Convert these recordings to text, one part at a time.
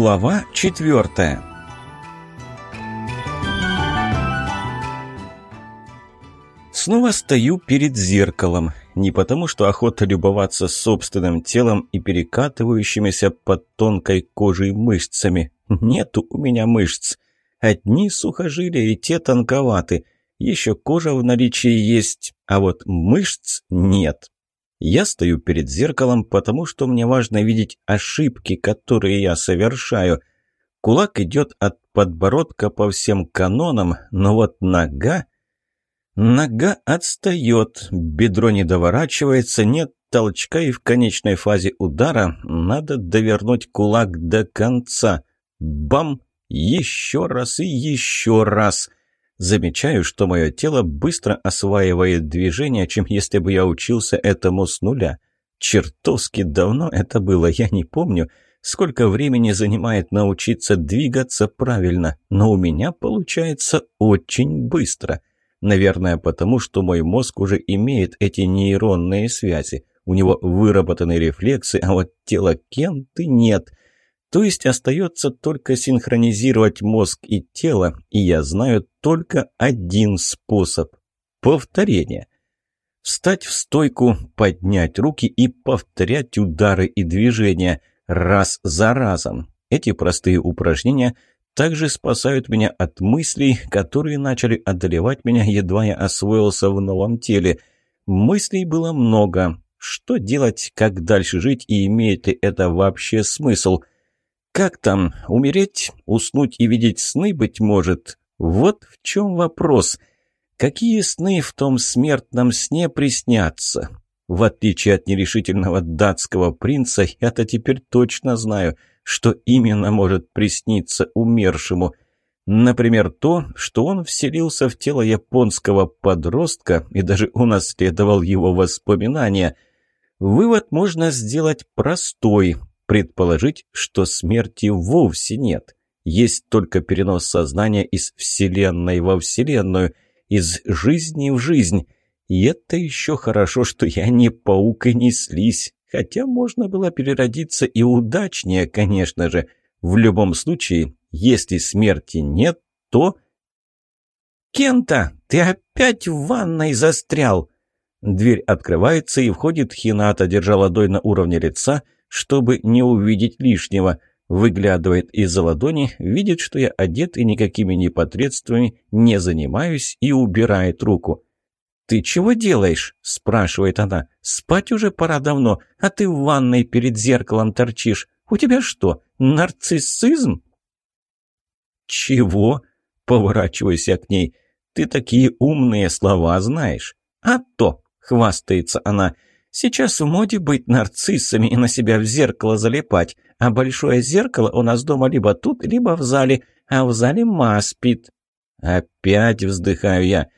Глава четвертая Снова стою перед зеркалом. Не потому, что охота любоваться собственным телом и перекатывающимися под тонкой кожей мышцами. Нету у меня мышц. Одни сухожилия и те тонковаты. Еще кожа в наличии есть, а вот мышц нет. Я стою перед зеркалом, потому что мне важно видеть ошибки, которые я совершаю. Кулак идет от подбородка по всем канонам, но вот нога... Нога отстает, бедро не доворачивается, нет толчка и в конечной фазе удара надо довернуть кулак до конца. Бам! Еще раз и еще раз! — Замечаю, что мое тело быстро осваивает движение, чем если бы я учился этому с нуля. Чертовски давно это было, я не помню, сколько времени занимает научиться двигаться правильно, но у меня получается очень быстро. Наверное, потому что мой мозг уже имеет эти нейронные связи. У него выработаны рефлексы, а вот тела Кенты нет – то есть остается только синхронизировать мозг и тело, и я знаю только один способ – повторение. Встать в стойку, поднять руки и повторять удары и движения раз за разом. Эти простые упражнения также спасают меня от мыслей, которые начали одолевать меня, едва я освоился в новом теле. Мыслей было много. Что делать, как дальше жить и имеет ли это вообще смысл – как там, умереть, уснуть и видеть сны, быть может? Вот в чем вопрос. Какие сны в том смертном сне приснятся? В отличие от нерешительного датского принца, я-то теперь точно знаю, что именно может присниться умершему. Например, то, что он вселился в тело японского подростка и даже унаследовал его воспоминания. Вывод можно сделать простой – предположить, что смерти вовсе нет. Есть только перенос сознания из Вселенной во Вселенную, из жизни в жизнь. И это еще хорошо, что я не паук и не слизь. Хотя можно было переродиться и удачнее, конечно же. В любом случае, если смерти нет, то... «Кента, ты опять в ванной застрял!» Дверь открывается, и входит Хината, держа ладонь на уровне лица, — чтобы не увидеть лишнего. Выглядывает из-за ладони, видит, что я одет и никакими непотребствами не занимаюсь и убирает руку. «Ты чего делаешь?» – спрашивает она. «Спать уже пора давно, а ты в ванной перед зеркалом торчишь. У тебя что, нарциссизм?» «Чего?» – поворачиваюсь я к ней. «Ты такие умные слова знаешь». «А то!» – хвастается она – Сейчас в моде быть нарциссами и на себя в зеркало залипать, а большое зеркало у нас дома либо тут, либо в зале, а в зале ма спит. Опять вздыхаю я.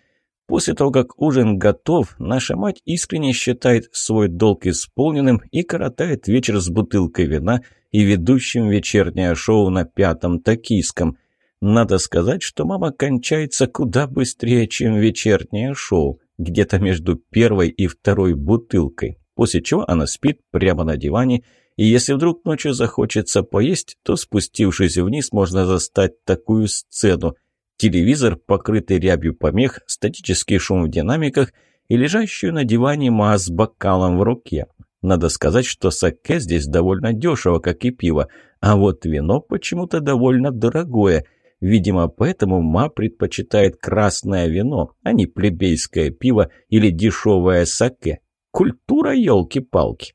После того, как ужин готов, наша мать искренне считает свой долг исполненным и коротает вечер с бутылкой вина и ведущим вечернее шоу на пятом токийском. Надо сказать, что мама кончается куда быстрее, чем вечернее шоу где-то между первой и второй бутылкой, после чего она спит прямо на диване, и если вдруг ночью захочется поесть, то спустившись вниз, можно застать такую сцену. Телевизор, покрытый рябью помех, статический шум в динамиках и лежащую на диване Маа с бокалом в руке. Надо сказать, что саке здесь довольно дешево, как и пиво, а вот вино почему-то довольно дорогое – Видимо, поэтому ма предпочитает красное вино, а не плебейское пиво или дешевое саке. Культура елки-палки.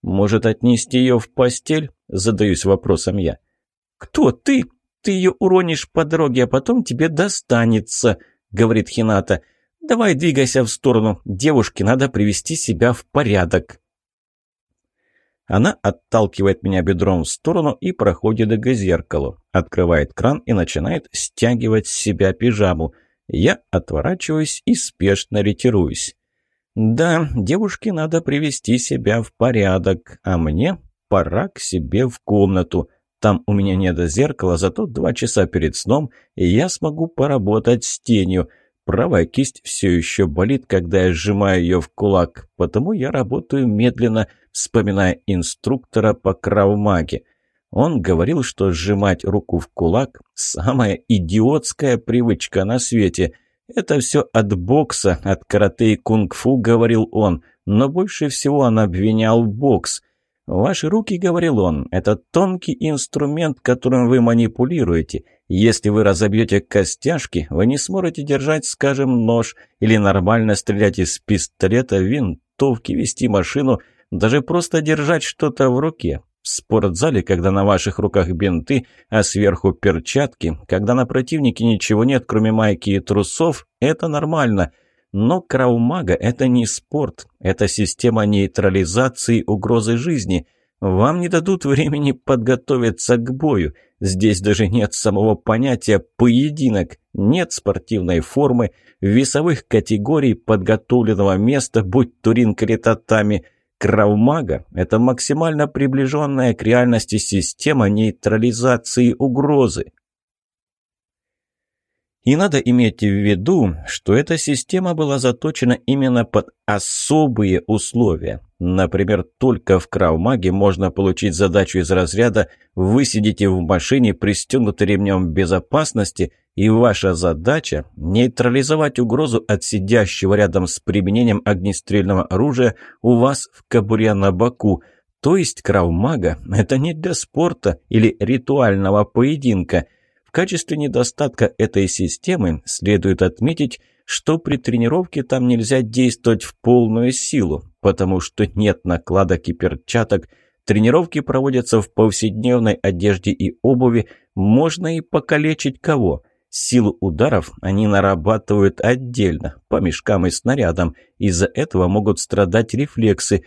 Может, отнести ее в постель? Задаюсь вопросом я. Кто ты? Ты ее уронишь по дороге, а потом тебе достанется, говорит Хината. Давай двигайся в сторону. Девушке надо привести себя в порядок. Она отталкивает меня бедром в сторону и проходит к зеркалу. Открывает кран и начинает стягивать с себя пижаму. Я отворачиваюсь и спешно ретируюсь. Да, девушке надо привести себя в порядок, а мне пора к себе в комнату. Там у меня нет зеркала, зато два часа перед сном я смогу поработать с тенью. Правая кисть все еще болит, когда я сжимаю ее в кулак, потому я работаю медленно – вспоминая инструктора по кравмаге. Он говорил, что сжимать руку в кулак – самая идиотская привычка на свете. Это все от бокса, от карате и кунг-фу, говорил он, но больше всего он обвинял бокс. «Ваши руки, — говорил он, — это тонкий инструмент, которым вы манипулируете. Если вы разобьете костяшки, вы не сможете держать, скажем, нож или нормально стрелять из пистолета, винтовки, вести машину — даже просто держать что-то в руке. В спортзале, когда на ваших руках бинты, а сверху перчатки, когда на противнике ничего нет, кроме майки и трусов, это нормально. Но краумага – это не спорт, это система нейтрализации угрозы жизни. Вам не дадут времени подготовиться к бою. Здесь даже нет самого понятия «поединок», нет спортивной формы, весовых категорий, подготовленного места, будь туринг или татами – Кравмага – это максимально приближенная к реальности система нейтрализации угрозы. И надо иметь в виду, что эта система была заточена именно под особые условия. Например, только в Кравмаге можно получить задачу из разряда «Вы сидите в машине, пристегнуты ремнем безопасности», и ваша задача – нейтрализовать угрозу от сидящего рядом с применением огнестрельного оружия у вас в кобуре на боку. То есть кравмага – это не для спорта или ритуального поединка. В качестве недостатка этой системы следует отметить, что при тренировке там нельзя действовать в полную силу, потому что нет накладок и перчаток – Тренировки проводятся в повседневной одежде и обуви, можно и покалечить кого. Силу ударов они нарабатывают отдельно, по мешкам и снарядам. Из-за этого могут страдать рефлексы,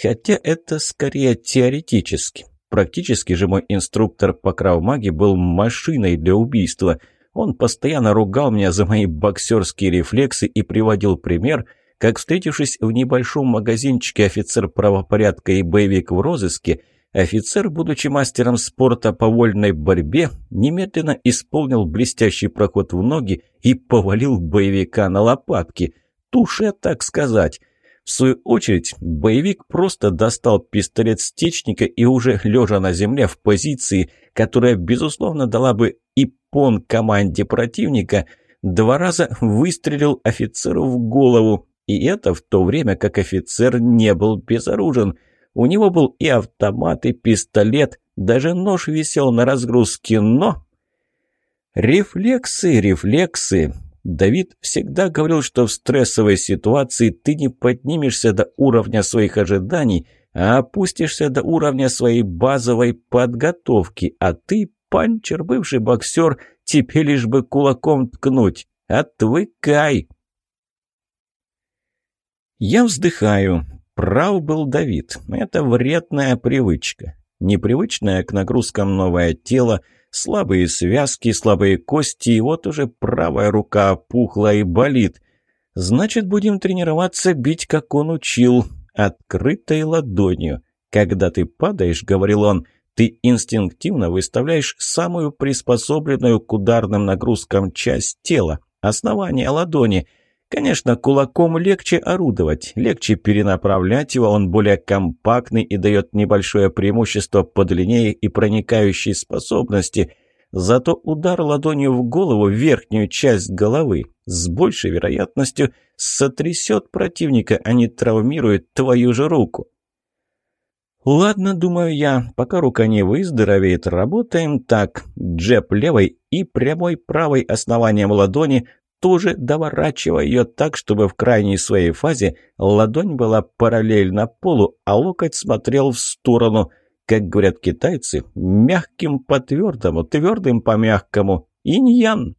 хотя это скорее теоретически. Практически же мой инструктор по кравмаге был машиной для убийства. Он постоянно ругал меня за мои боксерские рефлексы и приводил пример, как встретившись в небольшом магазинчике офицер правопорядка и боевик в розыске – Офицер, будучи мастером спорта по вольной борьбе, немедленно исполнил блестящий проход в ноги и повалил боевика на лопатки. Туше, так сказать. В свою очередь, боевик просто достал пистолет стечника и уже лежа на земле в позиции, которая, безусловно, дала бы и пон команде противника, два раза выстрелил офицеру в голову. И это в то время, как офицер не был безоружен – у него был и автомат, и пистолет, даже нож висел на разгрузке, но... Рефлексы, рефлексы. Давид всегда говорил, что в стрессовой ситуации ты не поднимешься до уровня своих ожиданий, а опустишься до уровня своей базовой подготовки, а ты, панчер, бывший боксер, тебе лишь бы кулаком ткнуть. Отвыкай! Я вздыхаю. Прав был Давид. Это вредная привычка. Непривычное к нагрузкам новое тело, слабые связки, слабые кости, и вот уже правая рука опухла и болит. Значит, будем тренироваться бить, как он учил, открытой ладонью. Когда ты падаешь, говорил он, ты инстинктивно выставляешь самую приспособленную к ударным нагрузкам часть тела, основание ладони – Конечно, кулаком легче орудовать, легче перенаправлять его, он более компактный и дает небольшое преимущество по длине и проникающей способности. Зато удар ладонью в голову, верхнюю часть головы, с большей вероятностью сотрясет противника, а не травмирует твою же руку. «Ладно, думаю я, пока рука не выздоровеет, работаем так. Джеб левой и прямой правой основанием ладони, тоже доворачивая ее так, чтобы в крайней своей фазе ладонь была параллельно полу, а локоть смотрел в сторону, как говорят китайцы, мягким по твердому, твердым по мягкому, инь-ян.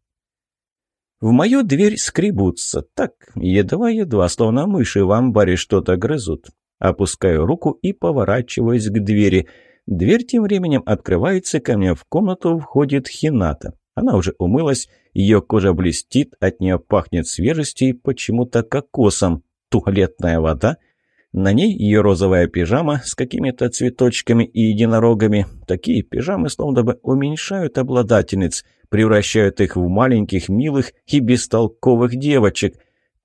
В мою дверь скребутся, так, едва-едва, словно мыши в амбаре что-то грызут. Опускаю руку и поворачиваюсь к двери. Дверь тем временем открывается, ко мне в комнату входит Хината. Она уже умылась, ее кожа блестит, от нее пахнет свежестью и почему-то кокосом. Туалетная вода. На ней ее розовая пижама с какими-то цветочками и единорогами. Такие пижамы словно бы уменьшают обладательниц, превращают их в маленьких, милых и бестолковых девочек.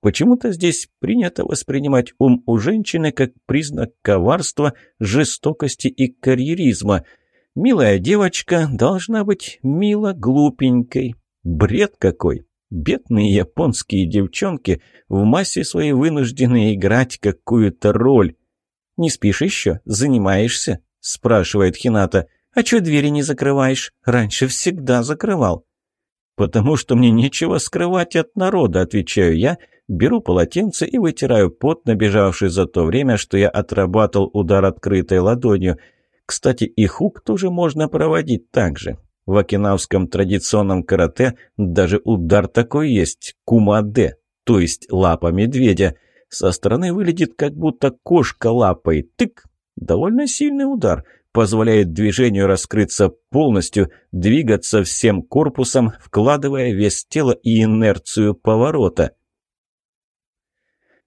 Почему-то здесь принято воспринимать ум у женщины как признак коварства, жестокости и карьеризма – Милая девочка должна быть мило-глупенькой. Бред какой! Бедные японские девчонки в массе своей вынуждены играть какую-то роль. «Не спишь еще? Занимаешься?» – спрашивает Хината. «А чё двери не закрываешь? Раньше всегда закрывал». «Потому что мне нечего скрывать от народа», – отвечаю я, беру полотенце и вытираю пот, набежавший за то время, что я отрабатывал удар открытой ладонью – кстати, и хук тоже можно проводить так же. В окинавском традиционном карате даже удар такой есть – кумаде, то есть лапа медведя. Со стороны выглядит, как будто кошка лапой. Тык! Довольно сильный удар – позволяет движению раскрыться полностью, двигаться всем корпусом, вкладывая вес тела и инерцию поворота.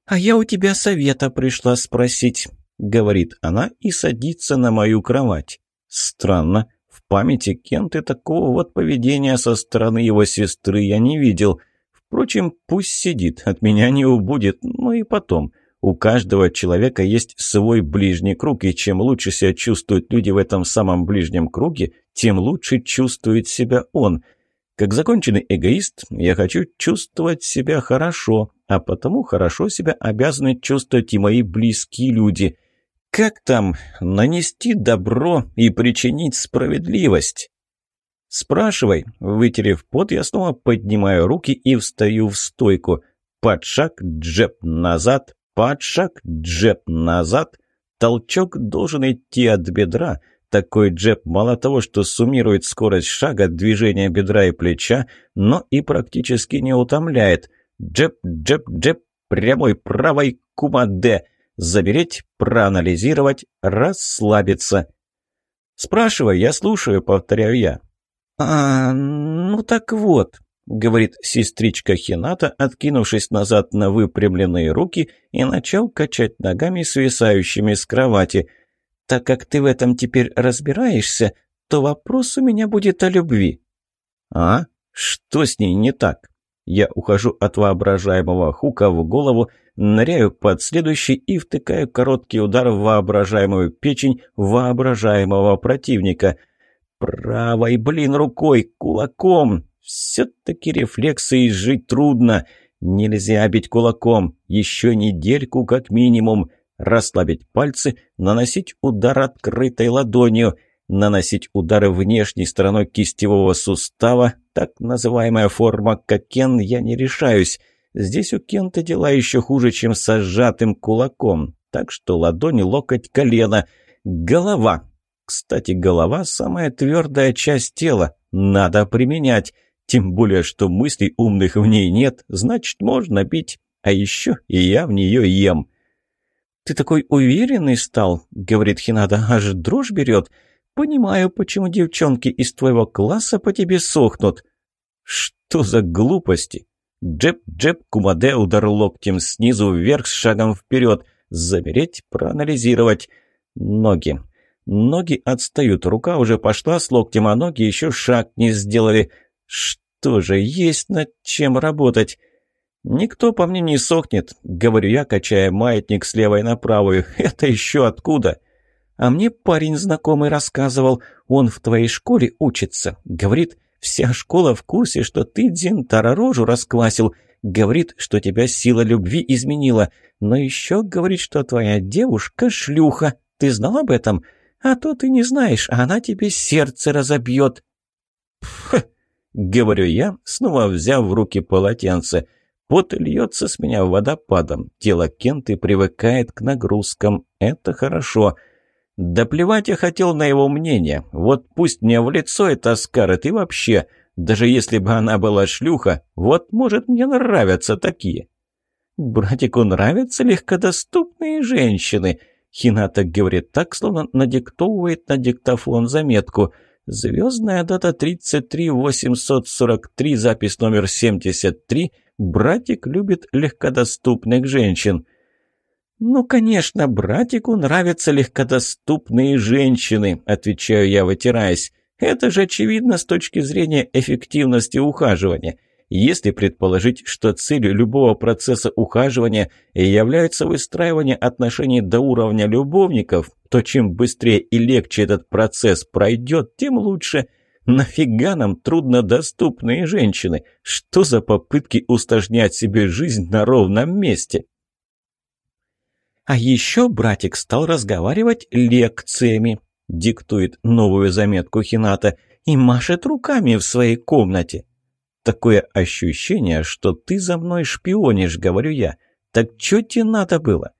«А я у тебя совета пришла спросить», – говорит она и садится на мою кровать. Странно, в памяти Кенты такого вот поведения со стороны его сестры я не видел. Впрочем, пусть сидит, от меня не убудет, ну и потом – у каждого человека есть свой ближний круг, и чем лучше себя чувствуют люди в этом самом ближнем круге, тем лучше чувствует себя он. Как законченный эгоист, я хочу чувствовать себя хорошо, а потому хорошо себя обязаны чувствовать и мои близкие люди. Как там нанести добро и причинить справедливость? Спрашивай, вытерев пот, я снова поднимаю руки и встаю в стойку. Под шаг джеб назад, под шаг джеб назад. Толчок должен идти от бедра. Такой джеб мало того, что суммирует скорость шага, движения бедра и плеча, но и практически не утомляет. Джеб, джеб, джеб, прямой правой кумаде. Забереть, проанализировать, расслабиться. Спрашивай, я слушаю, повторяю я. «А, ну так вот», — говорит сестричка Хината, откинувшись назад на выпрямленные руки и начал качать ногами, свисающими с кровати. «Так как ты в этом теперь разбираешься, то вопрос у меня будет о любви». «А? Что с ней не так?» Я ухожу от воображаемого хука в голову, ныряю под следующий и втыкаю короткий удар в воображаемую печень воображаемого противника. Правой, блин, рукой, кулаком. Все-таки рефлексы жить трудно. Нельзя бить кулаком. Еще недельку как минимум. Расслабить пальцы, наносить удар открытой ладонью – наносить удары внешней стороной кистевого сустава, так называемая форма кокен, я не решаюсь. Здесь у Кента дела еще хуже, чем со сжатым кулаком, так что ладонь, локоть, колено. Голова. Кстати, голова – самая твердая часть тела, надо применять. Тем более, что мыслей умных в ней нет, значит, можно бить. А еще и я в нее ем. «Ты такой уверенный стал», — говорит Хинада, — «аж дрожь берет. Понимаю, почему девчонки из твоего класса по тебе сохнут. Что за глупости? Джеб-джеб Кумаде удар локтем снизу вверх с шагом вперед. Замереть, проанализировать. Ноги. Ноги отстают, рука уже пошла с локтем, а ноги еще шаг не сделали. Что же, есть над чем работать. «Никто по мне не сохнет», — говорю я, качая маятник с левой на правую. «Это еще откуда?» А мне парень знакомый рассказывал, он в твоей школе учится. Говорит, вся школа в курсе, что ты Дзинтара рожу расквасил. Говорит, что тебя сила любви изменила. Но еще говорит, что твоя девушка шлюха. Ты знал об этом? А то ты не знаешь, а она тебе сердце разобьет. Пф, говорю я, снова взяв в руки полотенце. вот льется с меня водопадом. Тело Кенты привыкает к нагрузкам. Это хорошо. Хорошо. Да плевать я хотел на его мнение. Вот пусть мне в лицо это скажет и вообще, даже если бы она была шлюха, вот, может, мне нравятся такие. Братику нравятся легкодоступные женщины. Хината говорит так, словно надиктовывает на диктофон заметку. Звездная дата 33843, запись номер 73. Братик любит легкодоступных женщин. «Ну, конечно, братику нравятся легкодоступные женщины», – отвечаю я, вытираясь. «Это же очевидно с точки зрения эффективности ухаживания». Если предположить, что целью любого процесса ухаживания является выстраивание отношений до уровня любовников, то чем быстрее и легче этот процесс пройдет, тем лучше. Нафига нам труднодоступные женщины? Что за попытки усложнять себе жизнь на ровном месте? А еще братик стал разговаривать лекциями, диктует новую заметку Хината и машет руками в своей комнате. Такое ощущение, что ты за мной шпионишь, говорю я. Так что тебе надо было?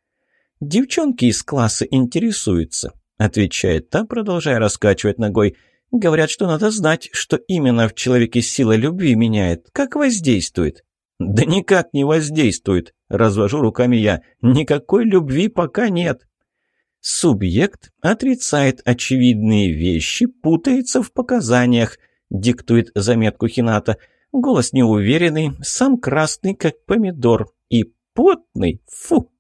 Девчонки из класса интересуются, отвечает та, продолжая раскачивать ногой. Говорят, что надо знать, что именно в человеке сила любви меняет, как воздействует. «Да никак не воздействует», – развожу руками я. «Никакой любви пока нет». Субъект отрицает очевидные вещи, путается в показаниях, диктует заметку Хината. Голос неуверенный, сам красный, как помидор, и потный, фу.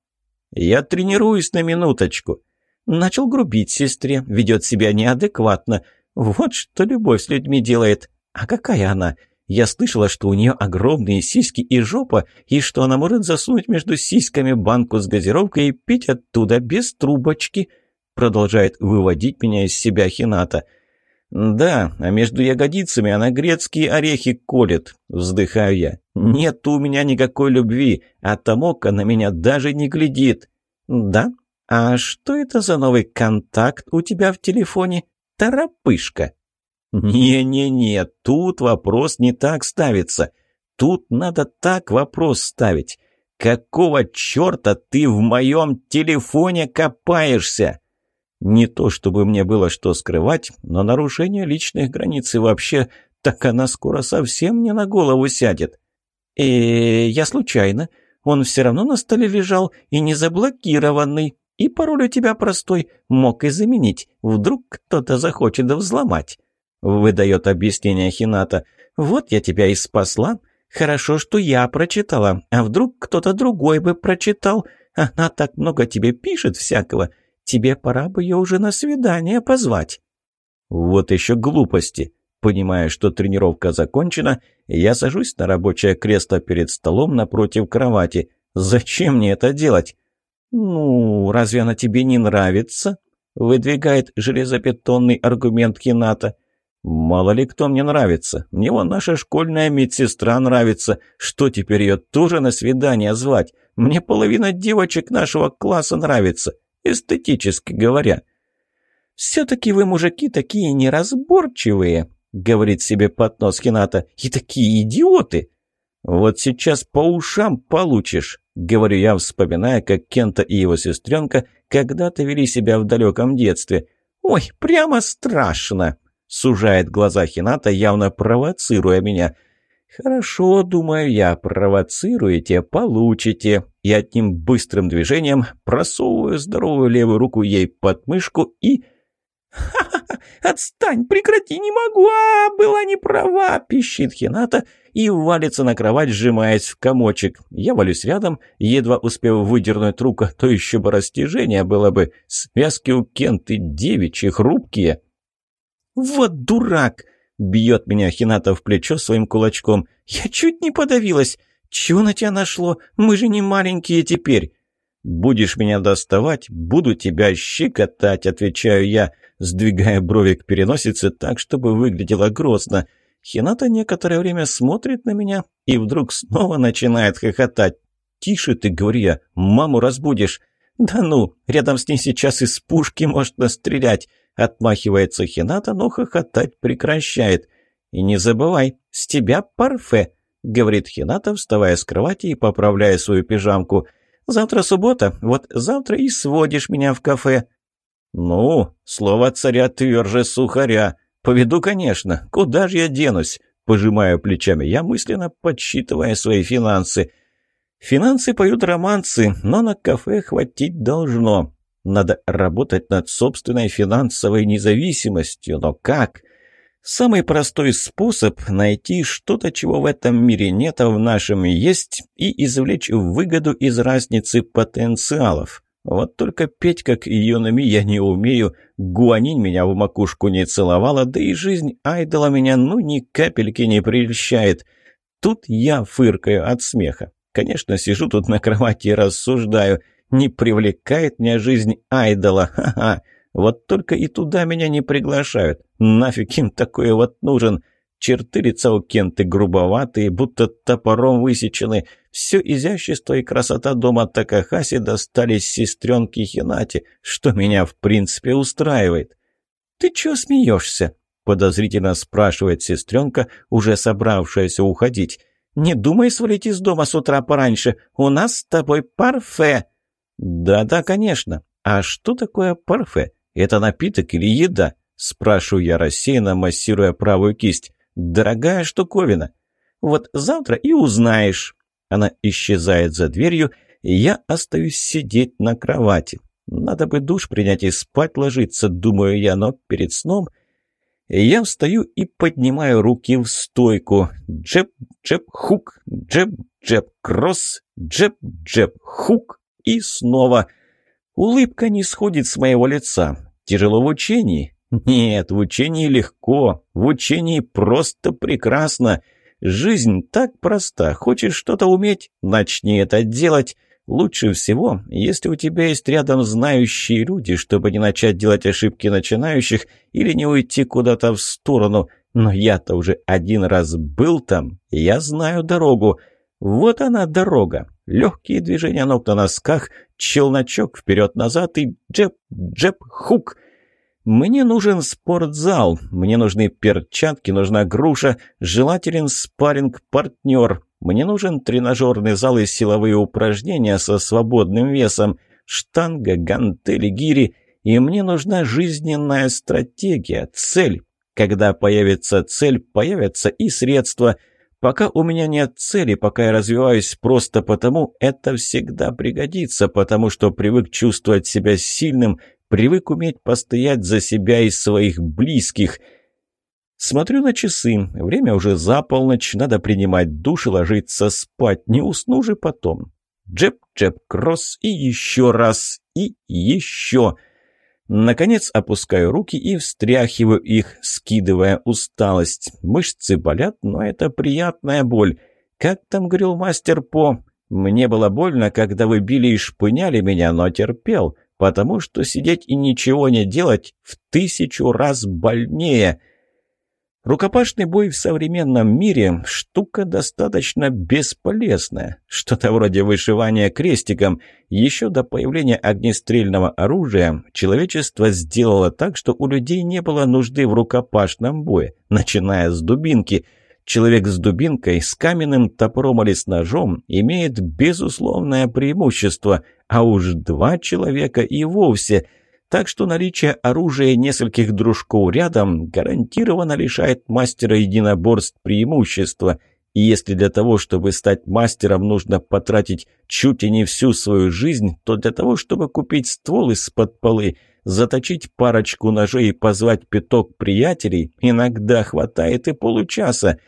Я тренируюсь на минуточку. Начал грубить сестре, ведет себя неадекватно. Вот что любовь с людьми делает. А какая она? – я слышала, что у нее огромные сиськи и жопа, и что она может засунуть между сиськами банку с газировкой и пить оттуда без трубочки», продолжает выводить меня из себя Хината. «Да, а между ягодицами она грецкие орехи колет», — вздыхаю я. «Нет у меня никакой любви, а Тамока на меня даже не глядит». «Да? А что это за новый контакт у тебя в телефоне? Торопышка?» Не-не-не, тут вопрос не так ставится. Тут надо так вопрос ставить. Какого черта ты в моем телефоне копаешься? Не то чтобы мне было что скрывать, но нарушение личных границ и вообще, так она скоро совсем не на голову сядет. Э, я случайно. Он все равно на столе лежал и не заблокированный. И пароль у тебя простой, мог и заменить. Вдруг кто-то захочет взломать выдает объяснение Хината. «Вот я тебя и спасла. Хорошо, что я прочитала, а вдруг кто-то другой бы прочитал. Она так много тебе пишет всякого. Тебе пора бы ее уже на свидание позвать». «Вот еще глупости». Понимая, что тренировка закончена, я сажусь на рабочее кресло перед столом напротив кровати. «Зачем мне это делать?» «Ну, разве она тебе не нравится?» — выдвигает железобетонный аргумент Хината. «Мало ли кто мне нравится. Мне вон наша школьная медсестра нравится. Что теперь ее тоже на свидание звать? Мне половина девочек нашего класса нравится, эстетически говоря». «Все-таки вы, мужики, такие неразборчивые», — говорит себе под нос Хината, — «и такие идиоты». «Вот сейчас по ушам получишь», — говорю я, вспоминая, как Кента и его сестренка когда-то вели себя в далеком детстве. «Ой, прямо страшно!» Сужает глаза Хината, явно провоцируя меня. «Хорошо, думаю я, провоцируете, получите». И одним быстрым движением просовываю здоровую левую руку ей под мышку и... «Ха-ха-ха! Отстань! Прекрати! Не могу! А, была не права!» – пищит Хината и валится на кровать, сжимаясь в комочек. Я валюсь рядом, едва успев выдернуть руку, то еще бы растяжение было бы. Связки у Кенты девичьи, хрупкие. «Вот дурак!» — бьет меня Хината в плечо своим кулачком. «Я чуть не подавилась! Чего на тебя нашло? Мы же не маленькие теперь!» «Будешь меня доставать, буду тебя щекотать», — отвечаю я, сдвигая брови к переносице так, чтобы выглядело грозно. Хината некоторое время смотрит на меня и вдруг снова начинает хохотать. «Тише ты, — говорю я, — маму разбудишь». «Да ну, рядом с ней сейчас из пушки можно стрелять. Отмахивается Хината, но хохотать прекращает. «И не забывай, с тебя парфе», — говорит Хината, вставая с кровати и поправляя свою пижамку. «Завтра суббота, вот завтра и сводишь меня в кафе». «Ну, слово царя тверже сухаря. Поведу, конечно. Куда же я денусь?» Пожимаю плечами я, мысленно подсчитывая свои финансы. «Финансы поют романсы, но на кафе хватить должно. Надо работать над собственной финансовой независимостью, но как? Самый простой способ – найти что-то, чего в этом мире нет, а в нашем есть, и извлечь выгоду из разницы потенциалов. Вот только петь, как юнами, я не умею, гуанин меня в макушку не целовала, да и жизнь айдола меня ну ни капельки не прельщает. Тут я фыркаю от смеха. Конечно, сижу тут на кровати и рассуждаю – не привлекает меня жизнь айдола, ха-ха. Вот только и туда меня не приглашают. Нафиг им такое вот нужен?» Черты лица у Кенты грубоватые, будто топором высечены. Все изящество и красота дома Такахаси достались сестренке Хинати, что меня в принципе устраивает. «Ты чего смеешься?» – подозрительно спрашивает сестренка, уже собравшаяся уходить. «Не думай свалить из дома с утра пораньше, у нас с тобой парфе!» «Да-да, конечно. А что такое парфе? Это напиток или еда?» – спрашиваю я рассеянно, массируя правую кисть. «Дорогая штуковина. Вот завтра и узнаешь». Она исчезает за дверью, и я остаюсь сидеть на кровати. Надо бы душ принять и спать ложиться, думаю я, но перед сном... Я встаю и поднимаю руки в стойку. Джеб-джеб-хук, джеб-джеб-кросс, джеб-джеб-хук, и снова. Улыбка не сходит с моего лица. Тяжело в учении? Нет, в учении легко. В учении просто прекрасно. Жизнь так проста. Хочешь что-то уметь? Начни это делать. Лучше всего, если у тебя есть рядом знающие люди, чтобы не начать делать ошибки начинающих или не уйти куда-то в сторону. Но я-то уже один раз был там, я знаю дорогу. Вот она дорога. Легкие движения ног на носках, челночок вперед-назад и джеб-джеб-хук. Мне нужен спортзал, мне нужны перчатки, нужна груша, желателен спарринг-партнер. Мне нужен тренажерный зал и силовые упражнения со свободным весом, штанга, гантели, гири. И мне нужна жизненная стратегия, цель. Когда появится цель, появятся и средства – Пока у меня нет цели, пока я развиваюсь просто потому, это всегда пригодится, потому что привык чувствовать себя сильным, привык уметь постоять за себя и своих близких. Смотрю на часы, время уже за полночь, надо принимать душ и ложиться спать, не усну же потом. Джеб, Джеб Кросс и еще раз, и еще раз. Наконец опускаю руки и встряхиваю их, скидывая усталость. Мышцы болят, но это приятная боль. Как там говорил мастер По? Мне было больно, когда вы били и шпыняли меня, но терпел, потому что сидеть и ничего не делать в тысячу раз больнее — Рукопашный бой в современном мире – штука достаточно бесполезная, что-то вроде вышивания крестиком. Еще до появления огнестрельного оружия человечество сделало так, что у людей не было нужды в рукопашном бое, начиная с дубинки. Человек с дубинкой, с каменным топором или с ножом имеет безусловное преимущество, а уж два человека и вовсе – так что наличие оружия нескольких дружков рядом гарантированно лишает мастера единоборств преимущества. И если для того, чтобы стать мастером, нужно потратить чуть и не всю свою жизнь, то для того, чтобы купить ствол из-под полы, заточить парочку ножей и позвать пяток приятелей, иногда хватает и получаса.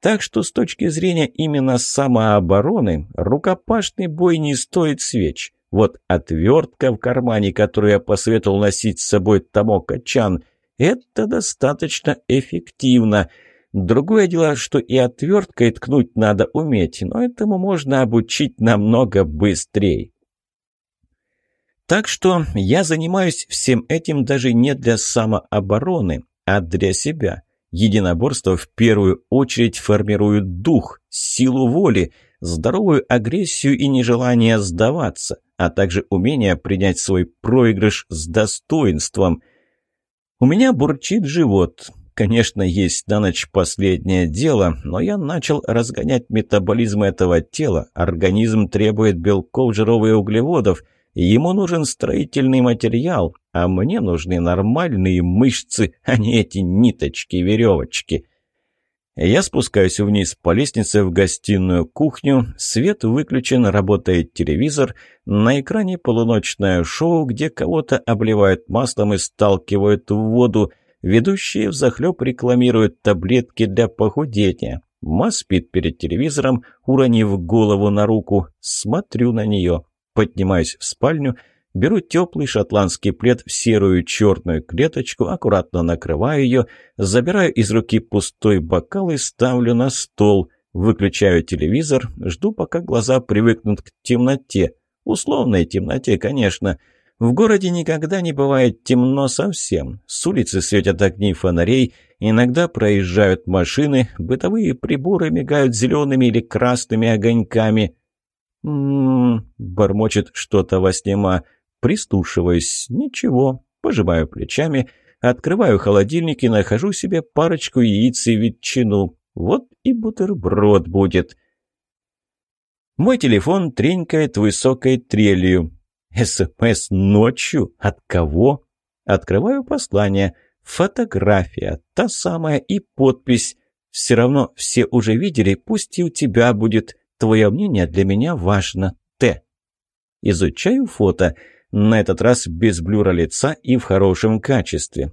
Так что с точки зрения именно самообороны, рукопашный бой не стоит свеч. Вот отвертка в кармане, которую я посоветовал носить с собой Тамока Чан, это достаточно эффективно. Другое дело, что и отверткой ткнуть надо уметь, но этому можно обучить намного быстрее. Так что я занимаюсь всем этим даже не для самообороны, а для себя. Единоборство в первую очередь формирует дух, силу воли, здоровую агрессию и нежелание сдаваться а также умение принять свой проигрыш с достоинством. У меня бурчит живот. Конечно, есть на ночь последнее дело, но я начал разгонять метаболизм этого тела. Организм требует белков, жиров и углеводов. Ему нужен строительный материал, а мне нужны нормальные мышцы, а не эти ниточки-веревочки. Я спускаюсь вниз по лестнице в гостиную кухню, свет выключен, работает телевизор, на экране полуночное шоу, где кого-то обливают маслом и сталкивают в воду, ведущие взахлеб рекламируют таблетки для похудения. Ма спит перед телевизором, уронив голову на руку, смотрю на нее, поднимаюсь в спальню – Беру теплый шотландский плед в серую черную клеточку, аккуратно накрываю ее, забираю из руки пустой бокал и ставлю на стол. Выключаю телевизор, жду, пока глаза привыкнут к темноте. Условной темноте, конечно. В городе никогда не бывает темно совсем. С улицы светят огни фонарей, иногда проезжают машины, бытовые приборы мигают зелеными или красными огоньками. «М-м-м», бормочет что-то во сне ма. Прислушиваюсь. Ничего. Пожимаю плечами. Открываю холодильник и нахожу себе парочку яиц и ветчину. Вот и бутерброд будет. Мой телефон тренькает высокой трелью. СМС ночью? От кого? Открываю послание. Фотография. Та самая и подпись. Все равно все уже видели, пусть и у тебя будет. Твое мнение для меня важно. Т. Изучаю фото. Фото на этот раз без блюра лица и в хорошем качестве.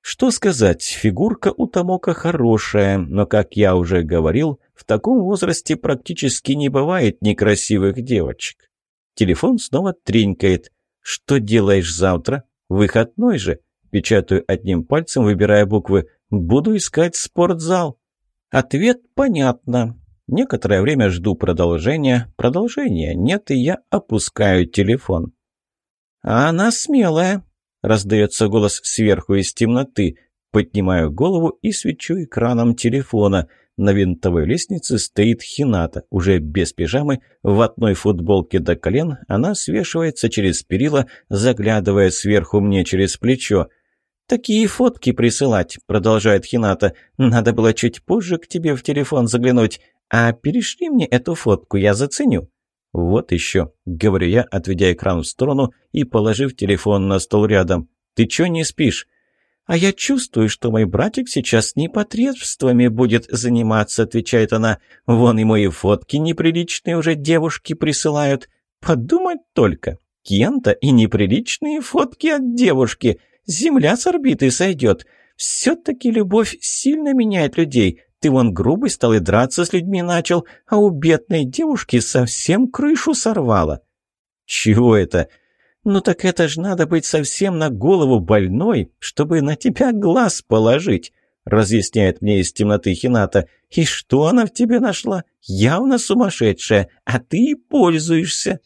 Что сказать, фигурка у Тамока хорошая, но, как я уже говорил, в таком возрасте практически не бывает некрасивых девочек. Телефон снова тренькает. «Что делаешь завтра? Выходной же!» Печатаю одним пальцем, выбирая буквы. «Буду искать спортзал». Ответ понятно. Некоторое время жду продолжения. Продолжения нет, и я опускаю телефон. «А она смелая!» — раздается голос сверху из темноты. Поднимаю голову и свечу экраном телефона. На винтовой лестнице стоит Хината, уже без пижамы, в одной футболке до колен. Она свешивается через перила, заглядывая сверху мне через плечо. «Такие фотки присылать», — продолжает Хината. «Надо было чуть позже к тебе в телефон заглянуть. А перешли мне эту фотку, я заценю». «Вот еще», — говорю я, отведя экран в сторону и положив телефон на стол рядом. «Ты чё не спишь?» «А я чувствую, что мой братик сейчас непотребствами будет заниматься», — отвечает она. «Вон и мои фотки неприличные уже девушки присылают. Подумать только, Кента и неприличные фотки от девушки. Земля с орбиты сойдет. Все-таки любовь сильно меняет людей. Ты вон грубый стал и драться с людьми начал, а у бедной девушки совсем крышу сорвало». «Чего это?» «Ну так это ж надо быть совсем на голову больной, чтобы на тебя глаз положить», разъясняет мне из темноты Хината. «И что она в тебе нашла? Явно сумасшедшая, а ты и пользуешься».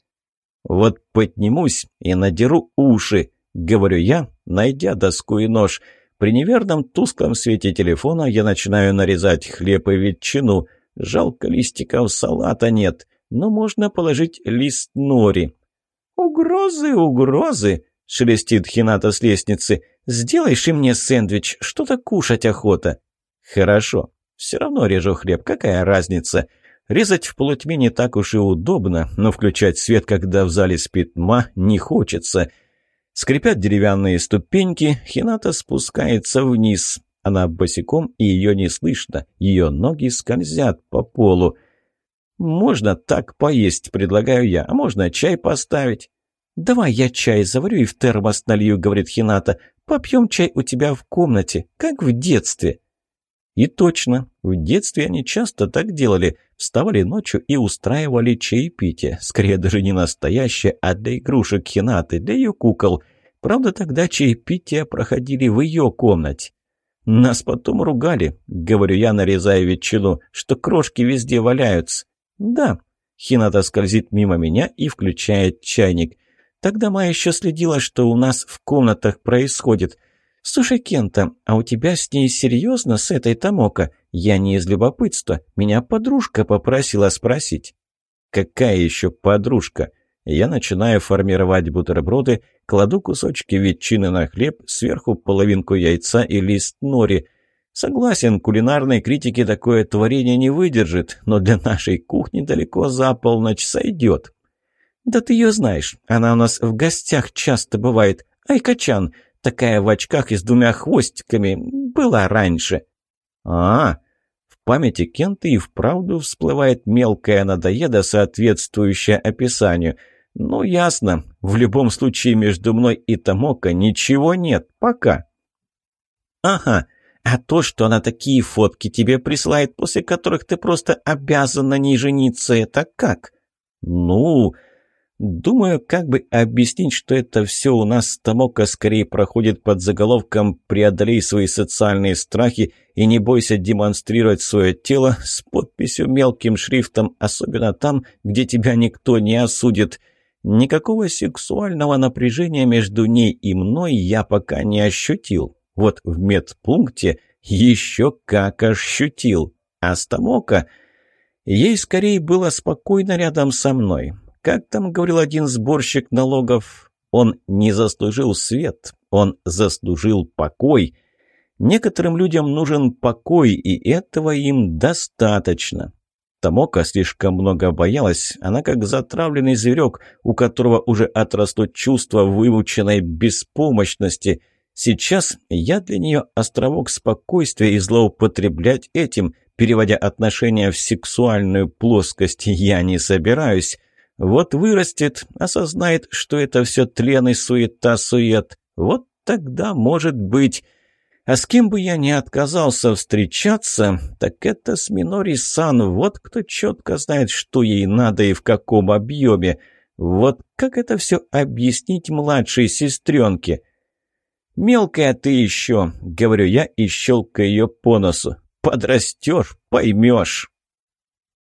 «Вот поднимусь и надеру уши», — говорю я, найдя доску и нож — при неверном тусклом свете телефона я начинаю нарезать хлеб и ветчину. Жалко листиков салата нет, но можно положить лист нори. «Угрозы, угрозы!» — шелестит Хината с лестницы. «Сделаешь и мне сэндвич, что-то кушать охота». «Хорошо. Все равно режу хлеб, какая разница?» Резать в полутьме не так уж и удобно, но включать свет, когда в зале спит ма, не хочется — Скрипят деревянные ступеньки, Хината спускается вниз. Она босиком, и ее не слышно. Ее ноги скользят по полу. «Можно так поесть», — предлагаю я, — «а можно чай поставить?» «Давай я чай заварю и в термос налью», — говорит Хината. «Попьем чай у тебя в комнате, как в детстве». И точно, в детстве они часто так делали. Вставали ночью и устраивали чаепитие, скорее даже не настоящее, а для игрушек Хинаты, для ее кукол. Правда, тогда чаепития проходили в ее комнате. «Нас потом ругали», — говорю я, нарезая ветчину, — «что крошки везде валяются». «Да». Хината скользит мимо меня и включает чайник. «Тогда Майя еще следила, что у нас в комнатах происходит». «Слушай, Кента, а у тебя с ней серьезно, с этой Томоко? Я не из любопытства. Меня подружка попросила спросить». «Какая еще подружка?» Я начинаю формировать бутерброды, кладу кусочки ветчины на хлеб, сверху половинку яйца и лист нори. Согласен, кулинарной критики такое творение не выдержит, но для нашей кухни далеко за полночь сойдет. «Да ты ее знаешь, она у нас в гостях часто бывает. Айкачан, Такая в очках и с двумя хвостиками. Была раньше». «А, в памяти Кента и вправду всплывает мелкая надоеда, соответствующая описанию. «Ну, ясно. В любом случае между мной и Томоко ничего нет. Пока». «Ага». А то, что она такие фотки тебе присылает, после которых ты просто обязан на ней жениться, это как? Ну, Думаю, как бы объяснить, что это все у нас Томока скорее проходит под заголовком «Преодолей свои социальные страхи и не бойся демонстрировать свое тело» с подписью мелким шрифтом, особенно там, где тебя никто не осудит. Никакого сексуального напряжения между ней и мной я пока не ощутил. Вот в медпункте еще как ощутил. А Стамока... Ей скорее было спокойно рядом со мной. Как там говорил один сборщик налогов, он не заслужил свет, он заслужил покой. Некоторым людям нужен покой, и этого им достаточно. Тамока слишком много боялась, она как затравленный зверек, у которого уже отросло чувство вымученной беспомощности. Сейчас я для нее островок спокойствия и злоупотреблять этим, переводя отношения в сексуальную плоскость, я не собираюсь. Вот вырастет, осознает, что это все тлен и суета-сует. Вот тогда, может быть. А с кем бы я не отказался встречаться, так это с Минори Сан. Вот кто четко знает, что ей надо и в каком объеме. Вот как это все объяснить младшей сестренке? «Мелкая ты еще», — говорю я и щелкаю ее по носу. «Подрастешь, поймешь».